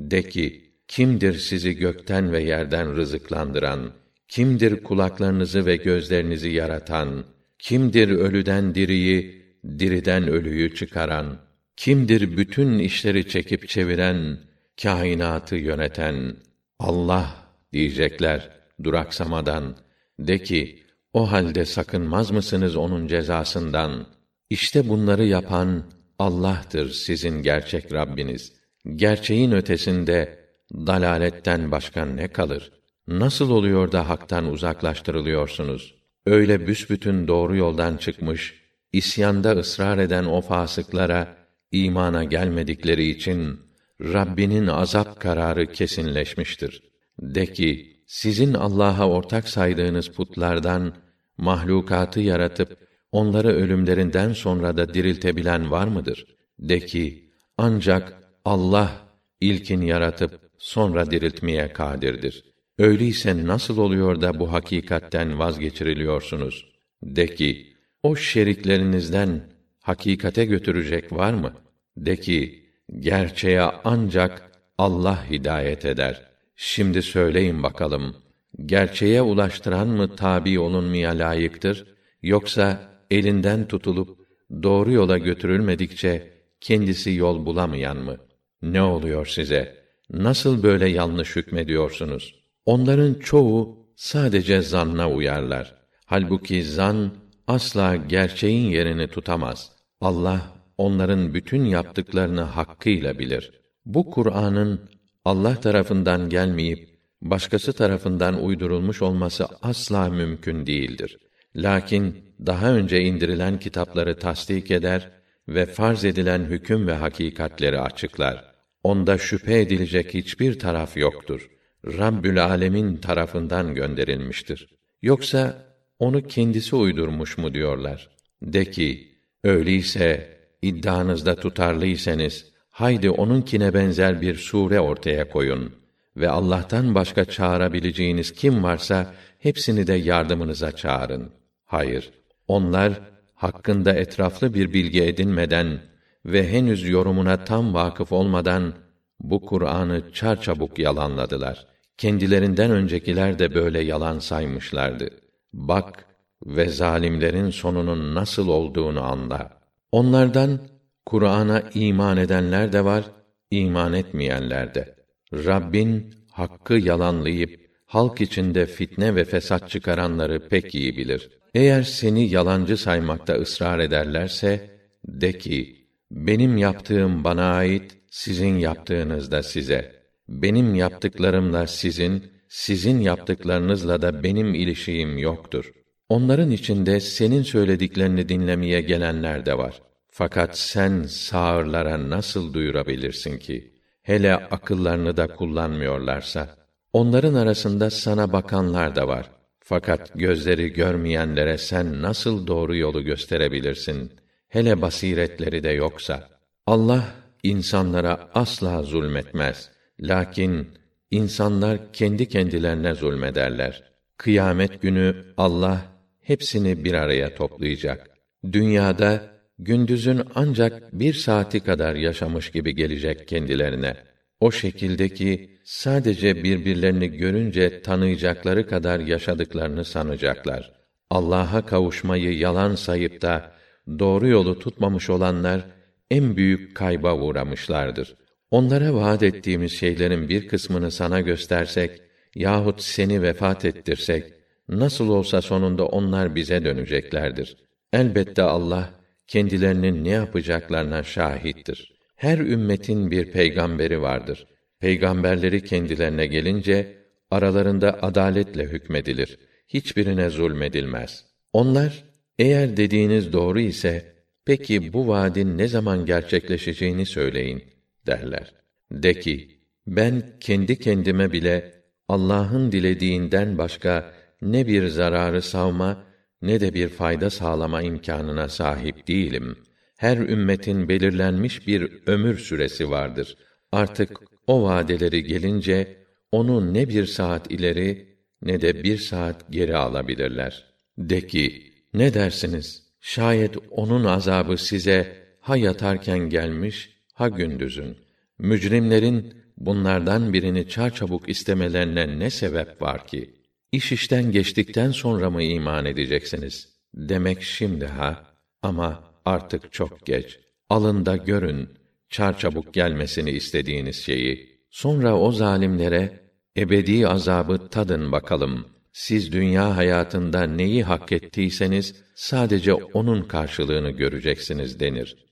De ki, kimdir sizi gökten ve yerden rızıklandıran? Kimdir kulaklarınızı ve gözlerinizi yaratan? Kimdir ölüden diriyi, diriden ölüyü çıkaran? Kimdir bütün işleri çekip çeviren, kainatı yöneten? Allah diyecekler duraksamadan. De ki, o halde sakınmaz mısınız onun cezasından? İşte bunları yapan Allah'tır sizin gerçek Rabbiniz. Gerçeğin ötesinde dalaletten başka ne kalır? Nasıl oluyor da haktan uzaklaştırılıyorsunuz? Öyle büsbütün doğru yoldan çıkmış, isyanda ısrar eden o fasıklara imana gelmedikleri için Rabbinin azap kararı kesinleşmiştir. De ki, sizin Allah'a ortak saydığınız putlardan mahlukatı yaratıp onları ölümlerinden sonra da diriltebilen var mıdır? De ki, ancak Allah ilkin yaratıp sonra diriltmeye kadirdir. Öyleyse nasıl oluyor da bu hakikatten vazgeçiriliyorsunuz? De ki, o şeriklerinizden hakikate götürecek var mı? De ki, gerçeğe ancak Allah hidayet eder. Şimdi söyleyin bakalım, gerçeğe ulaştıran mı tabi olunmaya layıktır, yoksa elinden tutulup doğru yola götürülmedikçe kendisi yol bulamayan mı? Ne oluyor size? Nasıl böyle yanlış hükmediyorsunuz? Onların çoğu sadece zanna uyarlar. Halbuki zan asla gerçeğin yerini tutamaz. Allah onların bütün yaptıklarını hakkıyla bilir. Bu Kur'an'ın Allah tarafından gelmeyip başkası tarafından uydurulmuş olması asla mümkün değildir. Lakin daha önce indirilen kitapları tasdik eder ve farz edilen hüküm ve hakikatleri açıklar. Onda şüphe edilecek hiçbir taraf yoktur. Rabbül Alemin tarafından gönderilmiştir. Yoksa onu kendisi uydurmuş mu diyorlar? De ki, öyleyse iddianızda tutarlıysanız haydi onunkine benzer bir sure ortaya koyun ve Allah'tan başka çağırabileceğiniz kim varsa hepsini de yardımınıza çağırın. Hayır, onlar hakkında etraflı bir bilgi edinmeden ve henüz yorumuna tam vakıf olmadan bu Kur'an'ı çarçabuk yalanladılar. Kendilerinden öncekiler de böyle yalan saymışlardı. Bak ve zalimlerin sonunun nasıl olduğunu anla. Onlardan Kur'an'a iman edenler de var, iman etmeyenler de. Rabbin hakkı yalanlayıp halk içinde fitne ve fesat çıkaranları pek iyi bilir. Eğer seni yalancı saymakta ısrar ederlerse de ki benim yaptığım bana ait, sizin yaptığınız da size. Benim yaptıklarımla sizin, sizin yaptıklarınızla da benim ilişiğim yoktur. Onların içinde senin söylediklerini dinlemeye gelenler de var. Fakat sen sağırlara nasıl duyurabilirsin ki? Hele akıllarını da kullanmıyorlarsa. Onların arasında sana bakanlar da var. Fakat gözleri görmeyenlere sen nasıl doğru yolu gösterebilirsin? Hele basiretleri de yoksa. Allah insanlara asla zulmetmez. Lakin insanlar kendi kendilerine zulmederler. Kıyamet günü Allah hepsini bir araya toplayacak. Dünyada gündüzün ancak bir saati kadar yaşamış gibi gelecek kendilerine. O şekilde ki sadece birbirlerini görünce tanıyacakları kadar yaşadıklarını sanacaklar. Allah'a kavuşmayı yalan sayıp da doğru yolu tutmamış olanlar en büyük kayba uğramışlardır. Onlara vaat ettiğimiz şeylerin bir kısmını sana göstersek yahut seni vefat ettirsek nasıl olsa sonunda onlar bize döneceklerdir. Elbette Allah kendilerinin ne yapacaklarına şahittir. Her ümmetin bir peygamberi vardır. Peygamberleri kendilerine gelince aralarında adaletle hükmedilir. Hiçbirine zulmedilmez. Onlar eğer dediğiniz doğru ise peki bu vaadin ne zaman gerçekleşeceğini söyleyin derler. De ki ben kendi kendime bile Allah'ın dilediğinden başka ne bir zararı savma ne de bir fayda sağlama imkanına sahip değilim. Her ümmetin belirlenmiş bir ömür süresi vardır. Artık o vadeleri gelince onu ne bir saat ileri ne de bir saat geri alabilirler. De ki, ne dersiniz? Şayet onun azabı size ha yatarken gelmiş, ha gündüzün. Mücrimlerin bunlardan birini çarçabuk istemelerine ne sebep var ki? İş işten geçtikten sonra mı iman edeceksiniz? Demek şimdi ha, ama artık çok geç. Alın da görün, çarçabuk gelmesini istediğiniz şeyi. Sonra o zalimlere, ebedi azabı tadın bakalım. Siz dünya hayatında neyi hak ettiyseniz, sadece onun karşılığını göreceksiniz denir.